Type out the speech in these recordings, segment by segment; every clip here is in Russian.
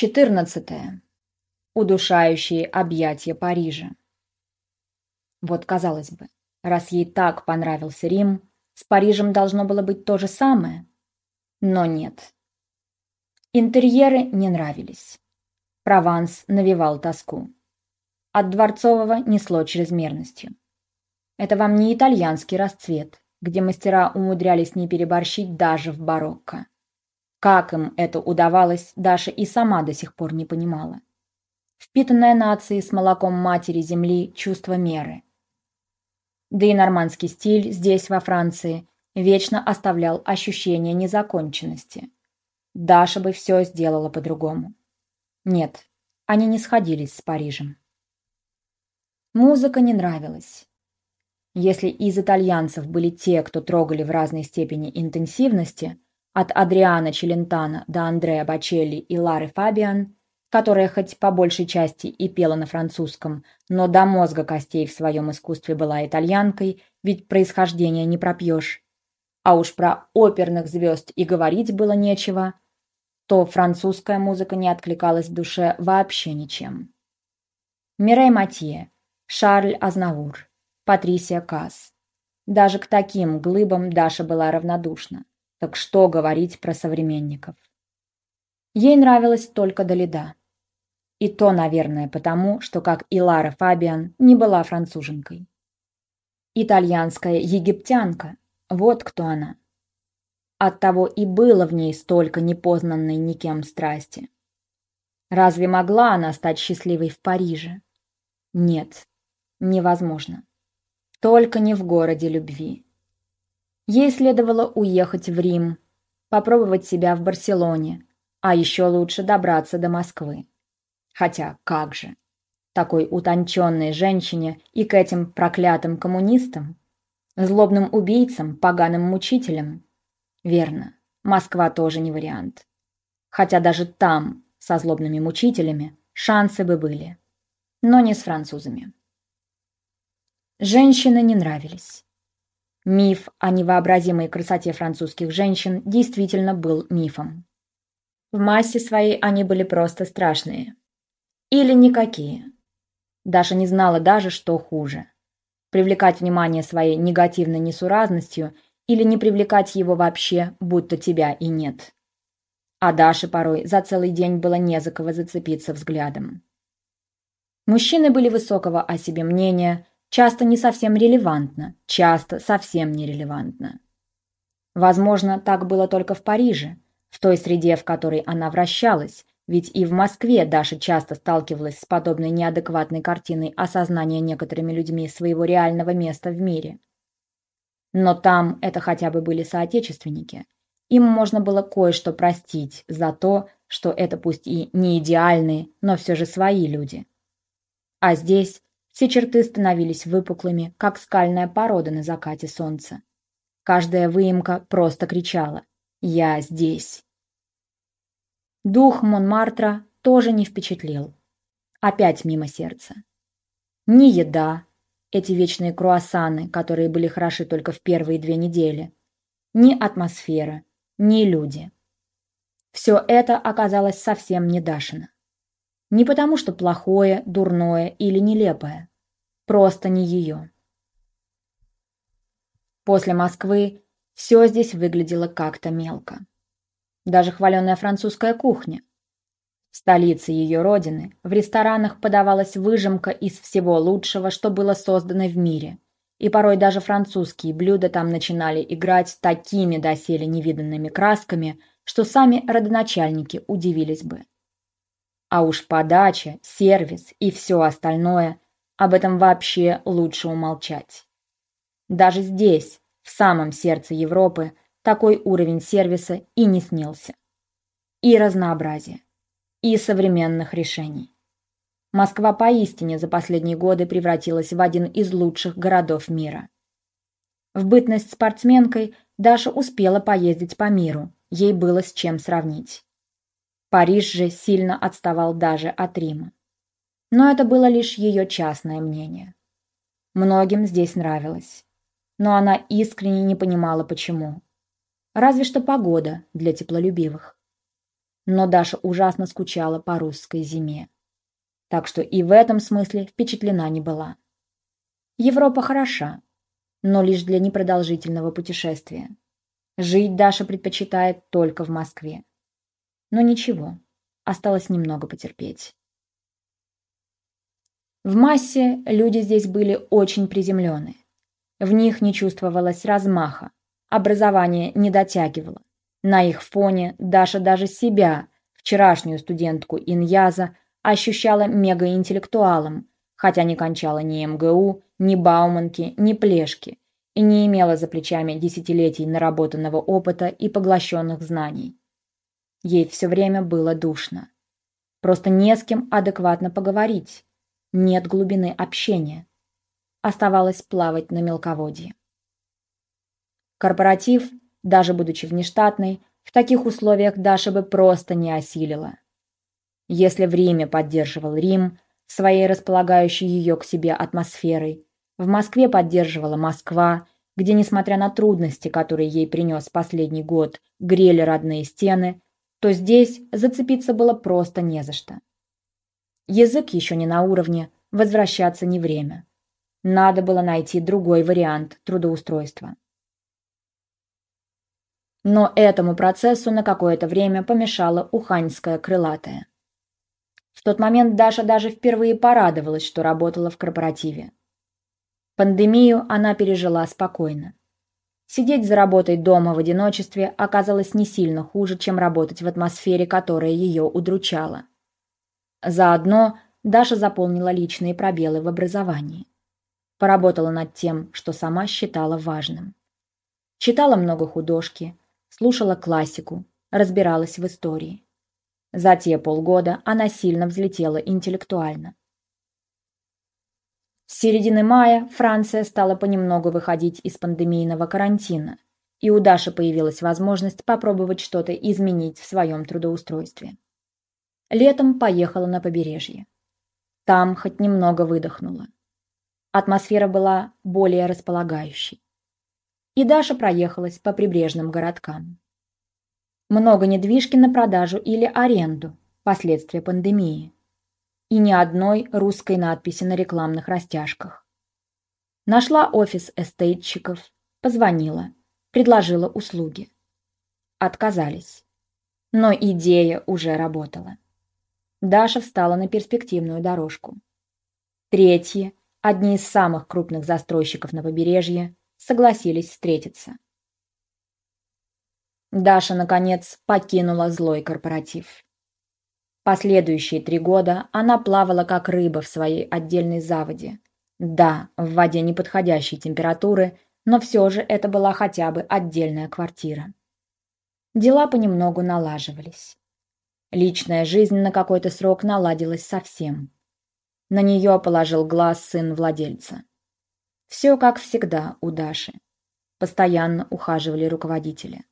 14. Удушающие объятия Парижа. Вот, казалось бы, раз ей так понравился Рим, с Парижем должно было быть то же самое. Но нет. Интерьеры не нравились. Прованс навевал тоску. От дворцового несло чрезмерностью. Это вам не итальянский расцвет, где мастера умудрялись не переборщить даже в барокко. Как им это удавалось, Даша и сама до сих пор не понимала. Впитанное нацией с молоком матери земли чувство меры. Да и нормандский стиль здесь, во Франции, вечно оставлял ощущение незаконченности. Даша бы все сделала по-другому. Нет, они не сходились с Парижем. Музыка не нравилась. Если из итальянцев были те, кто трогали в разной степени интенсивности – от Адриана Челентана до Андреа Бачелли и Лары Фабиан, которая хоть по большей части и пела на французском, но до мозга костей в своем искусстве была итальянкой, ведь происхождение не пропьешь. А уж про оперных звезд и говорить было нечего, то французская музыка не откликалась в душе вообще ничем. Мирей Матье, Шарль Азнавур, Патрисия Касс. Даже к таким глыбам Даша была равнодушна. Так что говорить про современников? Ей нравилось только Долида. И то, наверное, потому, что, как и Лара Фабиан, не была француженкой. Итальянская египтянка, вот кто она. Оттого и было в ней столько непознанной никем страсти. Разве могла она стать счастливой в Париже? Нет, невозможно. Только не в городе любви. Ей следовало уехать в Рим, попробовать себя в Барселоне, а еще лучше добраться до Москвы. Хотя как же? Такой утонченной женщине и к этим проклятым коммунистам? Злобным убийцам, поганым мучителям? Верно, Москва тоже не вариант. Хотя даже там, со злобными мучителями, шансы бы были. Но не с французами. Женщины не нравились. Миф о невообразимой красоте французских женщин действительно был мифом. В массе своей они были просто страшные. Или никакие. Даша не знала даже, что хуже. Привлекать внимание своей негативной несуразностью или не привлекать его вообще, будто тебя и нет. А Даше порой за целый день было не за кого зацепиться взглядом. Мужчины были высокого о себе мнения, часто не совсем релевантно, часто совсем нерелевантно. Возможно, так было только в Париже, в той среде, в которой она вращалась, ведь и в Москве Даша часто сталкивалась с подобной неадекватной картиной осознания некоторыми людьми своего реального места в мире. Но там это хотя бы были соотечественники. Им можно было кое-что простить за то, что это пусть и не идеальные, но все же свои люди. А здесь все черты становились выпуклыми, как скальная порода на закате солнца. Каждая выемка просто кричала «Я здесь». Дух Монмартра тоже не впечатлил. Опять мимо сердца. Ни еда, эти вечные круассаны, которые были хороши только в первые две недели, ни атмосфера, ни люди. Все это оказалось совсем не Дашино. Не потому, что плохое, дурное или нелепое просто не ее. После Москвы все здесь выглядело как-то мелко. Даже хваленая французская кухня. В столице ее родины в ресторанах подавалась выжимка из всего лучшего, что было создано в мире. И порой даже французские блюда там начинали играть такими доселе невиданными красками, что сами родоначальники удивились бы. А уж подача, сервис и все остальное об этом вообще лучше умолчать. Даже здесь, в самом сердце Европы, такой уровень сервиса и не снился. И разнообразие, и современных решений. Москва поистине за последние годы превратилась в один из лучших городов мира. В бытность спортсменкой Даша успела поездить по миру, ей было с чем сравнить. Париж же сильно отставал даже от Рима. Но это было лишь ее частное мнение. Многим здесь нравилось. Но она искренне не понимала, почему. Разве что погода для теплолюбивых. но Даша ужасно скучала по русской зиме. Так что и в этом смысле впечатлена не была. Европа хороша, но лишь для непродолжительного путешествия. Жить Даша предпочитает только в Москве. Но ничего, осталось немного потерпеть. В массе люди здесь были очень приземленные. В них не чувствовалось размаха, образование не дотягивало. На их фоне Даша даже себя, вчерашнюю студентку Иньяза, ощущала мегаинтеллектуалом, хотя не кончала ни МГУ, ни Бауманки, ни Плешки и не имела за плечами десятилетий наработанного опыта и поглощенных знаний. Ей все время было душно. Просто не с кем адекватно поговорить. Нет глубины общения. Оставалось плавать на мелководье. Корпоратив, даже будучи внештатной, в таких условиях Даша бы просто не осилила. Если в Риме поддерживал Рим своей располагающей ее к себе атмосферой, в Москве поддерживала Москва, где, несмотря на трудности, которые ей принес последний год, грели родные стены, то здесь зацепиться было просто не за что. Язык еще не на уровне, возвращаться не время. Надо было найти другой вариант трудоустройства. Но этому процессу на какое-то время помешала уханьская крылатая. В тот момент Даша даже впервые порадовалась, что работала в корпоративе. Пандемию она пережила спокойно. Сидеть за работой дома в одиночестве оказалось не сильно хуже, чем работать в атмосфере, которая ее удручала. Заодно Даша заполнила личные пробелы в образовании. Поработала над тем, что сама считала важным. Читала много художки, слушала классику, разбиралась в истории. За те полгода она сильно взлетела интеллектуально. С середины мая Франция стала понемногу выходить из пандемийного карантина, и у Даши появилась возможность попробовать что-то изменить в своем трудоустройстве. Летом поехала на побережье. Там хоть немного выдохнула. Атмосфера была более располагающей. И Даша проехалась по прибрежным городкам. Много недвижки на продажу или аренду, последствия пандемии. И ни одной русской надписи на рекламных растяжках. Нашла офис эстейтчиков, позвонила, предложила услуги. Отказались. Но идея уже работала. Даша встала на перспективную дорожку. Третьи, одни из самых крупных застройщиков на побережье, согласились встретиться. Даша, наконец, покинула злой корпоратив. Последующие три года она плавала как рыба в своей отдельной заводе. Да, в воде неподходящей температуры, но все же это была хотя бы отдельная квартира. Дела понемногу налаживались. Личная жизнь на какой-то срок наладилась совсем. На нее положил глаз сын владельца. Все как всегда у Даши. Постоянно ухаживали руководители.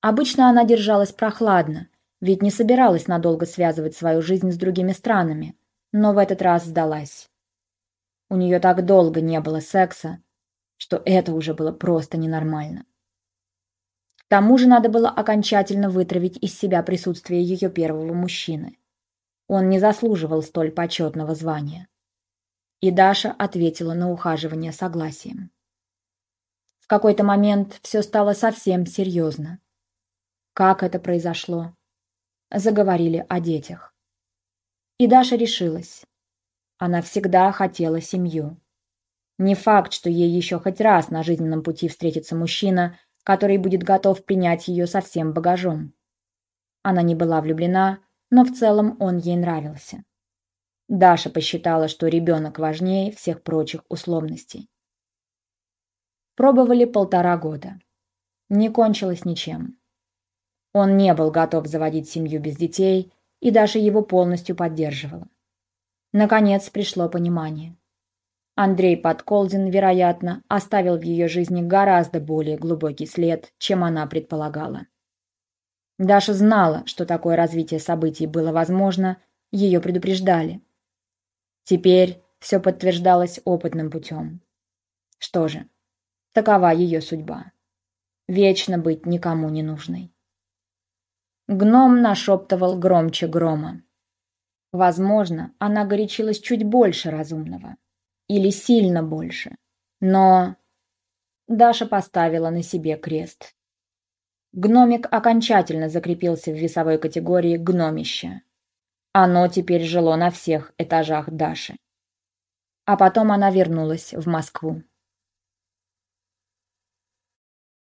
Обычно она держалась прохладно, ведь не собиралась надолго связывать свою жизнь с другими странами, но в этот раз сдалась. У нее так долго не было секса, что это уже было просто ненормально. К тому же надо было окончательно вытравить из себя присутствие ее первого мужчины. Он не заслуживал столь почетного звания. И Даша ответила на ухаживание согласием. В какой-то момент все стало совсем серьезно. Как это произошло? Заговорили о детях. И Даша решилась. Она всегда хотела семью. Не факт, что ей еще хоть раз на жизненном пути встретится мужчина, который будет готов принять ее со всем багажом. Она не была влюблена, но в целом он ей нравился. Даша посчитала, что ребенок важнее всех прочих условностей. Пробовали полтора года. Не кончилось ничем. Он не был готов заводить семью без детей, и Даша его полностью поддерживала. Наконец пришло понимание. Андрей Подколдин, вероятно, оставил в ее жизни гораздо более глубокий след, чем она предполагала. Даша знала, что такое развитие событий было возможно, ее предупреждали. Теперь все подтверждалось опытным путем. Что же, такова ее судьба. Вечно быть никому не нужной. Гном нашептывал громче грома. Возможно, она горячилась чуть больше разумного. Или сильно больше. Но... Даша поставила на себе крест. Гномик окончательно закрепился в весовой категории гномища. Оно теперь жило на всех этажах Даши. А потом она вернулась в Москву.